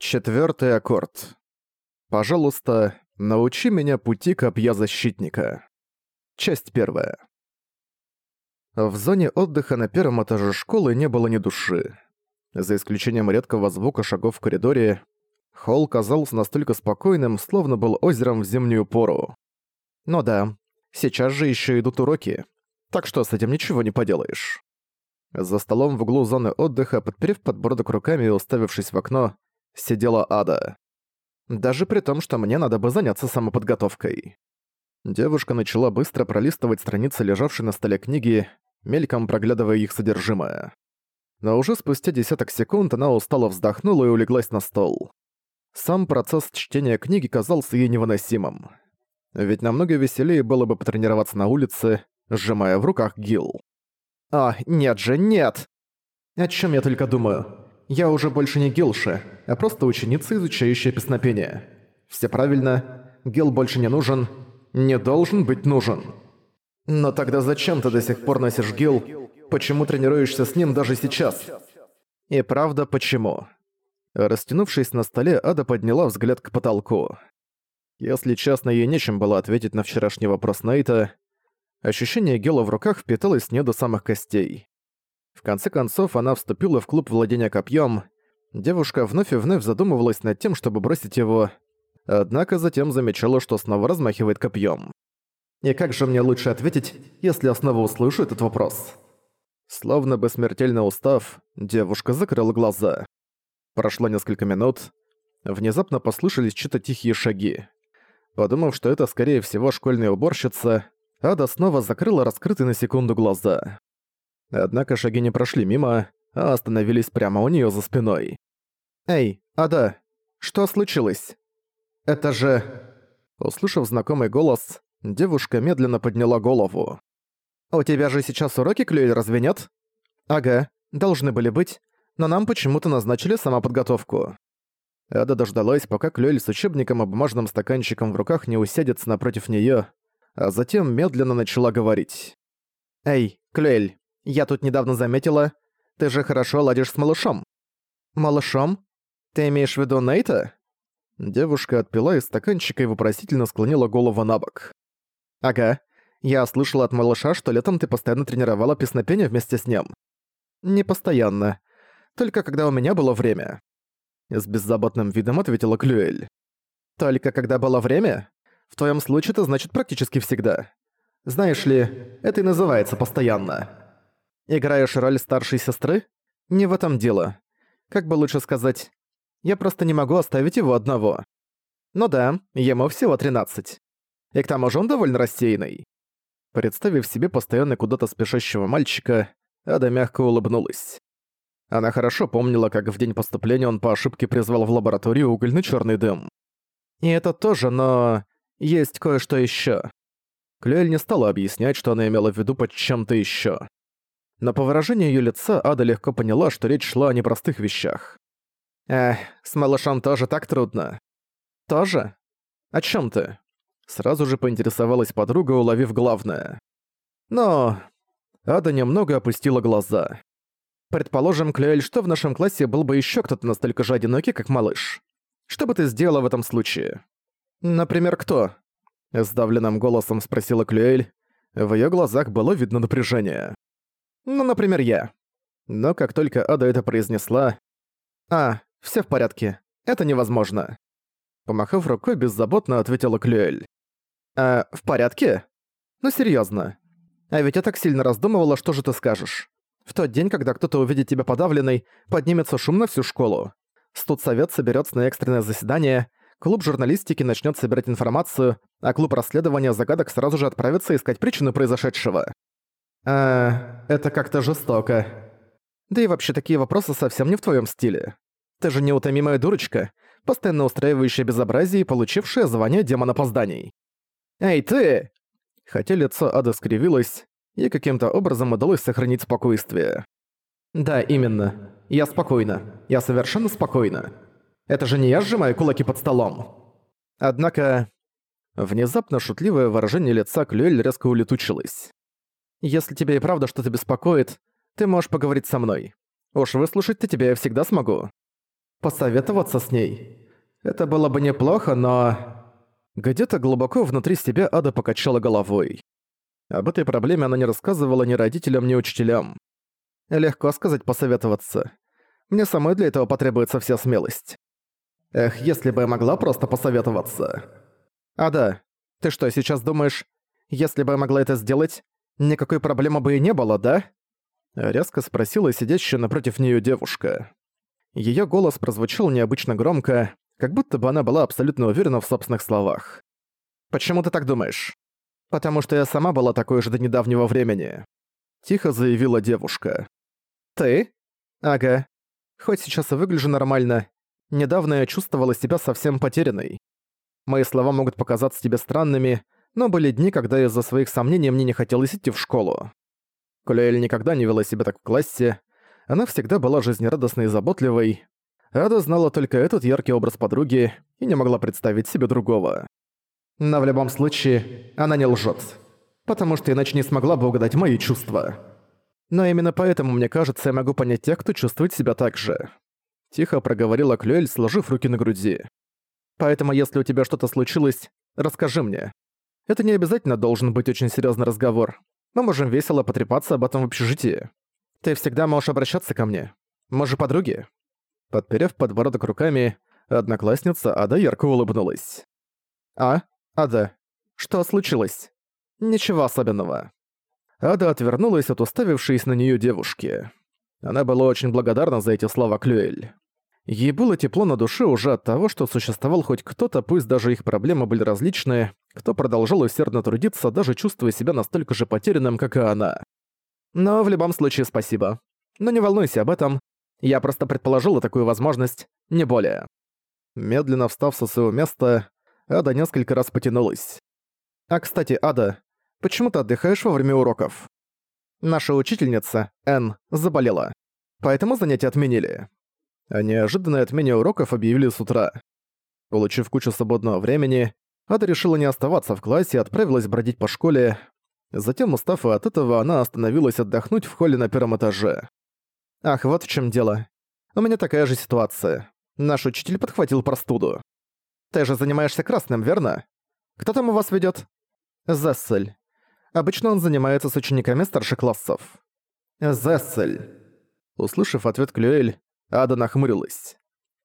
Четвертый аккорд. Пожалуйста, научи меня пути копья защитника. Часть первая. В зоне отдыха на первом этаже школы не было ни души. За исключением редкого звука шагов в коридоре, холл казался настолько спокойным, словно был озером в зимнюю пору. Ну да, сейчас же еще идут уроки, так что с этим ничего не поделаешь. За столом в углу зоны отдыха, подперев подбородок руками и уставившись в окно, сидела Ада. Даже при том, что мне надо бы заняться самоподготовкой. Девушка начала быстро пролистывать страницы лежавшей на столе книги, мельком проглядывая их содержимое. Но уже спустя десяток секунд она устало вздохнула и улеглась на стол. Сам процесс чтения книги казался ей невыносимым. Ведь намного веселее было бы потренироваться на улице, сжимая в руках гил. «А, нет же, нет!» «О чем я только думаю? Я уже больше не Гилша, а просто ученица, изучающая песнопение. Все правильно, Гил больше не нужен, не должен быть нужен. Но тогда зачем ты до сих пор носишь Гил? Почему тренируешься с ним даже сейчас? И правда, почему? Растянувшись на столе, Ада подняла взгляд к потолку. Если честно, ей нечем было ответить на вчерашний вопрос Нейта. Ощущение Гела в руках впиталось с нее до самых костей. В конце концов, она вступила в клуб владения копьем. Девушка вновь и вновь задумывалась над тем, чтобы бросить его, однако затем замечала, что снова размахивает копьем. «И как же мне лучше ответить, если я снова услышу этот вопрос?» Словно бы смертельно устав, девушка закрыла глаза. Прошло несколько минут. Внезапно послышались чьи-то тихие шаги. Подумав, что это, скорее всего, школьная уборщица, Ада снова закрыла раскрытые на секунду глаза. Однако шаги не прошли мимо, а остановились прямо у неё за спиной. «Эй, Ада, что случилось? Это же...» Услышав знакомый голос, девушка медленно подняла голову. «У тебя же сейчас уроки, Клюэль, разве нет?» «Ага, должны были быть, но нам почему-то назначили самоподготовку». Ада дождалась, пока Клюэль с учебником и бумажным стаканчиком в руках не усядется напротив неё, а затем медленно начала говорить. «Эй, Клюэль, я тут недавно заметила, ты же хорошо ладишь с малышом». «Малышом? Ты имеешь в виду Нейта?» Девушка отпила из стаканчика и вопросительно склонила голову на бок. «Ага. Я слышала от малыша, что летом ты постоянно тренировала песнопение вместе с ним». «Не постоянно. Только когда у меня было время». С беззаботным видом ответила Клюэль. «Только когда было время? В твоем случае это значит практически всегда. Знаешь ли, это и называется постоянно». Играешь роль старшей сестры? Не в этом дело. Как бы лучше сказать, я просто не могу оставить его одного. Ну да, ему всего 13. И к тому же он довольно рассеянный. Представив себе постоянно куда-то спешащего мальчика, Ада мягко улыбнулась. Она хорошо помнила, как в день поступления он по ошибке призвал в лабораторию угольный черный дым. И это тоже, но... есть кое-что еще. Клюэль не стала объяснять, что она имела в виду под чем-то еще но по выражению её лица Ада легко поняла, что речь шла о непростых вещах. «Эх, с малышом тоже так трудно». «Тоже? О чём ты?» Сразу же поинтересовалась подруга, уловив главное. «Но...» Ада немного опустила глаза. «Предположим, Клюэль, что в нашем классе был бы ещё кто-то настолько же одинокий, как малыш. Что бы ты сделала в этом случае?» «Например, кто?» Сдавленным голосом спросила Клюэль. В её глазах было видно напряжение. Ну, например, я. Но как только Ада это произнесла... «А, все в порядке. Это невозможно». Помахав рукой, беззаботно ответила Клюэль. «А, в порядке? Ну, серьезно. А ведь я так сильно раздумывала, что же ты скажешь. В тот день, когда кто-то увидит тебя подавленной, поднимется шум на всю школу. Студсовет соберется на экстренное заседание, клуб журналистики начнет собирать информацию, а клуб расследования загадок сразу же отправится искать причины произошедшего. А, это как-то жестоко. Да и вообще такие вопросы совсем не в твоем стиле. Ты же неутомимая дурочка, постоянно устраивающая безобразие и получившая звание демона позданий. Эй, ты! Хотя лицо Ады скривилось, и каким-то образом удалось сохранить спокойствие. Да, именно. Я спокойна. Я совершенно спокойна. Это же не я сжимаю кулаки под столом. Однако... Внезапно шутливое выражение лица Клюэль резко улетучилось. Если тебе и правда что-то беспокоит, ты можешь поговорить со мной. Уж выслушать-то тебя я всегда смогу». Посоветоваться с ней? Это было бы неплохо, но... Где-то глубоко внутри себя Ада покачала головой. Об этой проблеме она не рассказывала ни родителям, ни учителям. Легко сказать посоветоваться. Мне самой для этого потребуется вся смелость. Эх, если бы я могла просто посоветоваться. Ада, ты что, сейчас думаешь, если бы я могла это сделать, никакой проблемы бы и не было, да? Резко спросила сидящая напротив нее девушка. Ее голос прозвучал необычно громко, как будто бы она была абсолютно уверена в собственных словах. «Почему ты так думаешь?» «Потому что я сама была такой же до недавнего времени», — тихо заявила девушка. «Ты?» «Ага. Хоть сейчас и выгляжу нормально, недавно я чувствовала себя совсем потерянной. Мои слова могут показаться тебе странными, но были дни, когда из-за своих сомнений мне не хотелось идти в школу. Кулюэль никогда не вела себя так в классе, она всегда была жизнерадостной и заботливой. Ада знала только этот яркий образ подруги и не могла представить себе другого. Но в любом случае, она не лжет, потому что иначе не смогла бы угадать мои чувства. Но именно поэтому, мне кажется, я могу понять тех, кто чувствует себя так же. Тихо проговорила Клюэль, сложив руки на груди. Поэтому, если у тебя что-то случилось, расскажи мне. Это не обязательно должен быть очень серьезный разговор. Мы можем весело потрепаться об этом в общежитии. Ты всегда можешь обращаться ко мне. Мы же подруги». Подперев подбородок руками, одноклассница Ада ярко улыбнулась. «А? Ада, что случилось?» «Ничего особенного». Ада отвернулась от уставившейся на неё девушки. Она была очень благодарна за эти слова Клюэль. Ей было тепло на душе уже от того, что существовал хоть кто-то, пусть даже их проблемы были различные, кто продолжал усердно трудиться, даже чувствуя себя настолько же потерянным, как и она. Но в любом случае спасибо. Но не волнуйся об этом. Я просто предположила такую возможность, не более. Медленно встав со своего места, Ада несколько раз потянулась. А кстати, Ада, почему ты отдыхаешь во время уроков? Наша учительница, Н, заболела. Поэтому занятия отменили. О неожиданной отмене уроков объявили с утра. Получив кучу свободного времени, Ада решила не оставаться в классе и отправилась бродить по школе, Затем, устав от этого, она остановилась отдохнуть в холле на первом этаже. «Ах, вот в чем дело. У меня такая же ситуация. Наш учитель подхватил простуду. Ты же занимаешься красным, верно? Кто там у вас ведет? Зессель. Обычно он занимается с учениками старших классов. Зессель. Услышав ответ Клюэль, Ада нахмурилась.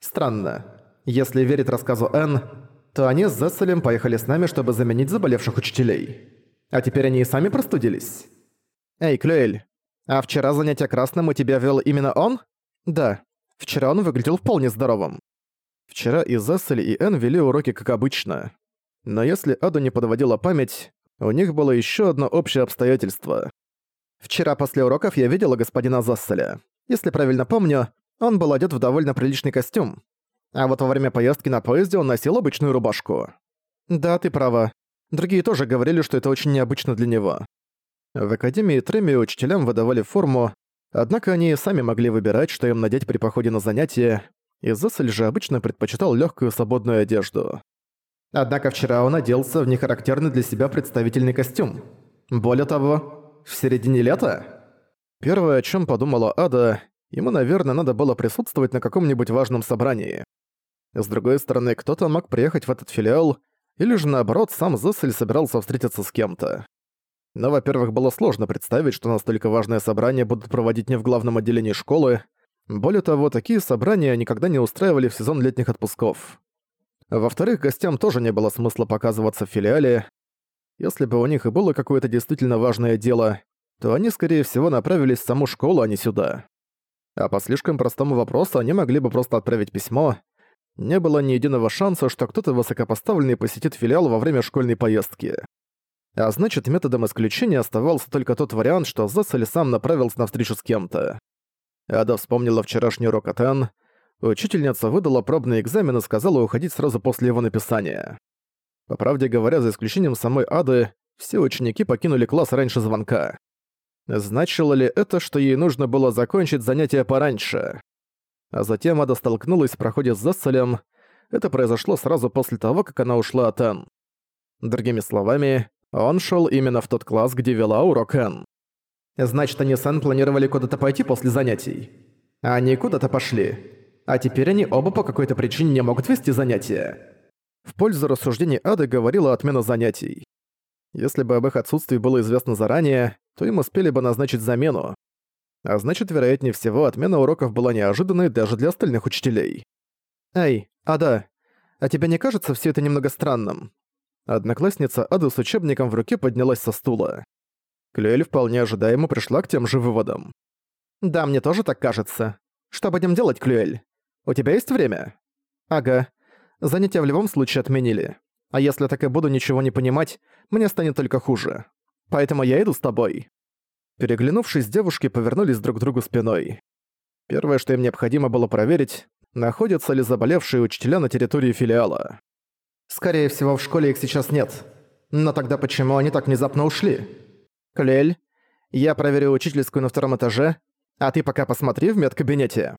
Странно. Если верить рассказу Энн, то они с Зесселем поехали с нами, чтобы заменить заболевших учителей. А теперь они и сами простудились. Эй, Клюэль, а вчера занятие красным у тебя вел именно он? Да. Вчера он выглядел вполне здоровым. Вчера и Зессель, и Энн вели уроки как обычно. Но если Аду не подводила память, у них было еще одно общее обстоятельство. Вчера после уроков я видела господина Зесселя. Если правильно помню, он был одет в довольно приличный костюм. А вот во время поездки на поезде он носил обычную рубашку. Да, ты права. Другие тоже говорили, что это очень необычно для него. В Академии Треми учителям выдавали форму, однако они сами могли выбирать, что им надеть при походе на занятия, и Зессель же обычно предпочитал легкую свободную одежду. Однако вчера он оделся в нехарактерный для себя представительный костюм. Более того, в середине лета? Первое, о чем подумала Ада, ему, наверное, надо было присутствовать на каком-нибудь важном собрании. С другой стороны, кто-то мог приехать в этот филиал или же наоборот, сам Зессель собирался встретиться с кем-то. Но, во-первых, было сложно представить, что настолько важное собрание будут проводить не в главном отделении школы. Более того, такие собрания никогда не устраивали в сезон летних отпусков. Во-вторых, гостям тоже не было смысла показываться в филиале. Если бы у них и было какое-то действительно важное дело, то они, скорее всего, направились в саму школу, а не сюда. А по слишком простому вопросу они могли бы просто отправить письмо, не было ни единого шанса, что кто-то высокопоставленный посетит филиал во время школьной поездки. А значит, методом исключения оставался только тот вариант, что Зессель сам направился на встречу с кем-то. Ада вспомнила вчерашний урок Энн. Учительница выдала пробный экзамен и сказала уходить сразу после его написания. По правде говоря, за исключением самой Ады, все ученики покинули класс раньше звонка. Значило ли это, что ей нужно было закончить занятие пораньше? А затем Ада столкнулась в проходе с Зесселем. Это произошло сразу после того, как она ушла от Энн. Другими словами, он шел именно в тот класс, где вела урок Энн. Значит, они с Энн планировали куда-то пойти после занятий. Они куда-то пошли. а теперь они оба по какой-то причине не могут вести занятия. В пользу рассуждений Ады говорила отмена занятий. Если бы об их отсутствии было известно заранее, то им успели бы назначить замену. А значит, вероятнее всего, отмена уроков была неожиданной даже для остальных учителей. «Эй, Ада, а тебе не кажется все это немного странным?» Одноклассница Ады с учебником в руке поднялась со стула. Клюэль вполне ожидаемо пришла к тем же выводам. «Да, мне тоже так кажется. Что будем делать, Клюэль? У тебя есть время?» «Ага. Занятия в любом случае отменили. А если так и буду ничего не понимать, мне станет только хуже. Поэтому я иду с тобой». Переглянувшись, девушки повернулись друг к другу спиной. Первое, что им необходимо было проверить, находятся ли заболевшие учителя на территории филиала. Скорее всего, в школе их сейчас нет. Но тогда почему они так внезапно ушли? Клель, я проверю учительскую на втором этаже, а ты пока посмотри в медкабинете.